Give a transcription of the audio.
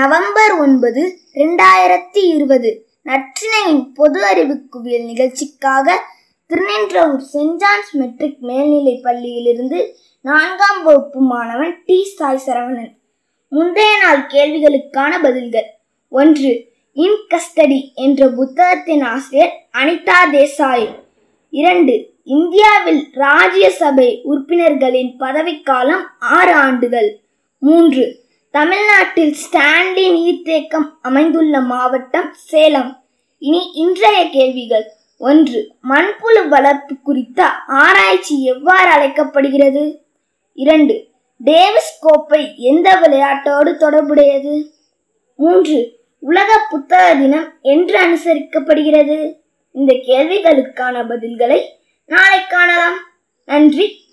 November ஒன்பது ரெண்டாயிரத்தி இருபது நற்றினையின் பொது அறிவு குவியல் நிகழ்ச்சிக்காக திருநின்றவூர் சென்ட் ஜான்ஸ் மெட்ரிக் மேல்நிலை பள்ளியிலிருந்து நான்காம் வகுப்பு மாணவன் டி சாய் சரவணன் முந்தைய நாள் கேள்விகளுக்கான பதில்கள். ஒன்று இன் கஸ்டடி என்ற புத்தகத்தின் ஆசிரியர் அனிதா தேசாய். இரண்டு இந்தியாவில் ராஜ்யசபை உறுப்பினர்களின் பதவிக்காலம் ஆறு ஆண்டுகள். மூன்று தமிழ்நாட்டில் ஸ்டான்லி நீர்த்தேக்கம் அமைந்துள்ள மாவட்டம் சேலம். இனி இன்றைய கேள்விகள். ஒன்று மண்புழு வளர்ப்பு குறித்த ஆராய்ச்சி எவ்வாறு அழைக்கப்படுகிறது? இரண்டு டேவிஸ் கோப்பை எந்த விளையாட்டோடு தொடர்புடையது? மூன்று உலக புத்தக தினம் என்று அனுசரிக்கப்படுகிறது? இந்த கேள்விகளுக்கான பதில்களை நாளை காணலாம். நன்றி.